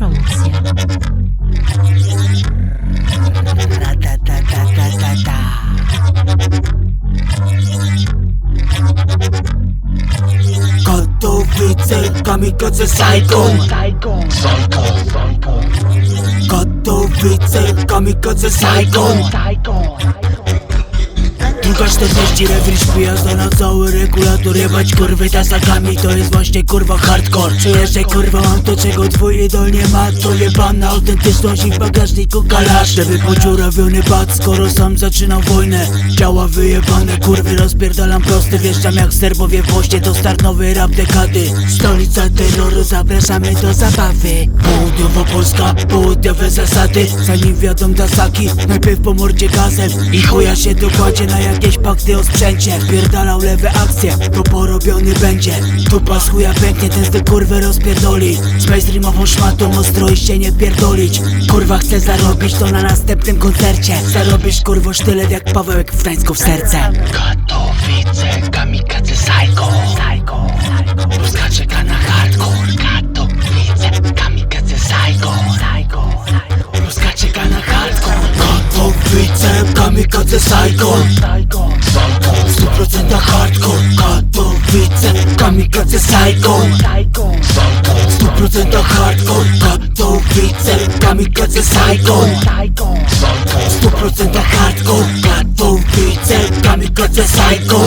promoție. Katowice, kamikaze, psycho Psycho Katowice, kamikaze, psycho AK-40 refresh pijazda na cały regulator. Jebać kurwy tasakami to jest właśnie kurwa hardcore. Czuję, że kurwa mam to czego twój idol nie ma. To jebana autentyczność i w bagażniku kalasz. Żeby podziurawiony pad skoro sam zaczynam wojnę Ciało wyjebane kurwy rozpierdalam prosty Wjeżdżam jak serbowie w moście to start nowy rap dekady. Stolica terroru zapraszamy do zabawy. Południowa Polska, południowe zasady. Zanim wiadą dasaki, najpierw po mordzie gazem I chuja się dokładzie na jakieś pakty o sprzęcie. Wpierdalał lewe akcje, to porobiony będzie. Tupa z chuja pęknie, ten te kurwy rozpierdoli. Z mainstreamową szmatą ostro i się nie pierdolić. Kurwa chcę zarobić to na następnym koncercie. Zarobisz kurwo sztylet jak Pawełek w Gdańsku serce. Katowice, kamikadze, psycho. Polska czeka na hardcore. Katowice, kamikadze, psycho. Polska czeka na hardcore. Katowice, kamikadze, psycho. 100% hardcore. Katowice, kamikadze, psycho. 100% hardcore. Katowice, kamikadze, psycho. 100% hardcore. Katowice, kamikadze, psycho.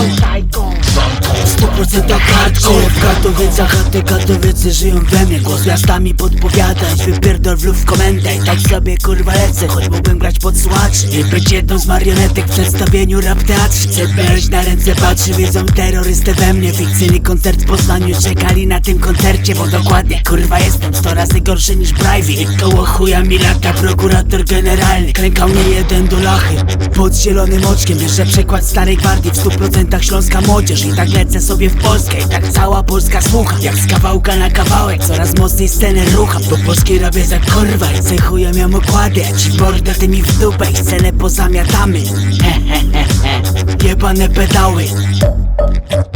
100% hardcore. W Katowicach, te Katowice żyją we mnie. Głos miastami podpowiadać, wypierdol w luf komendę I tak sobie kurwa lecę, choć mógłbym grać pod słuchaczy I być jedną z marionetek w przedstawieniu rap teatrze CPR na ręce patrzy, wiedzą terrorystę we mnie. Fikcyjny koncert w Poznaniu, czekali na tym koncercie Bo dokładnie kurwa jestem sto razy gorszy niż Brivey I koło chuja mi lata prokurator generalny. Klękał nie jeden do lachy. Pod zielonym oczkiem, wiesz, że przekład starej gwardii W stu procentach śląska młodzież. I tak lecę sobie w Polskę i tak cała Polska słucha. Jak z kawałka na kawałek, coraz mocniej scenę rucham Do polskiej robię za kurwa i cechuję miałem okłady A ci borda ty mi w dupę i scenę pozamiatamy. Hehehehe, jebane pedały.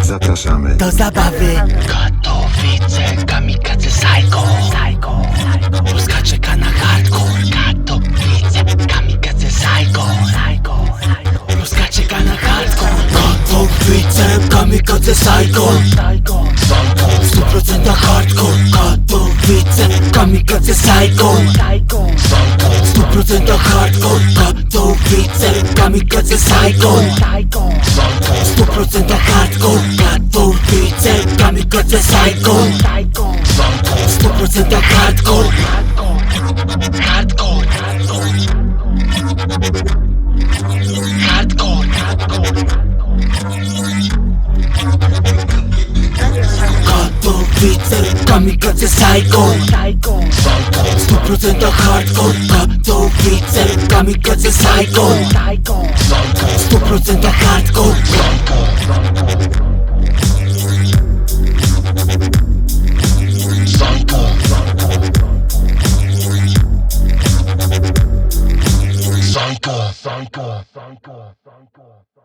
Zapraszamy. do zabawy Katowice, kamikadze, psycho 100% hardcore. Katowice, kamikadze, psycho 100% hardcore. Katowice, kamikadze, psycho 100% hardcore. Katowice, kamikadze, psycho 100% hardcore Hardcore Predator, Twitter, kamikadze, psycho W stu procentach hardcore Katowice, kamikadze, psycho W stu hardcore. Sanka, Sanka, Sanka, Sanka.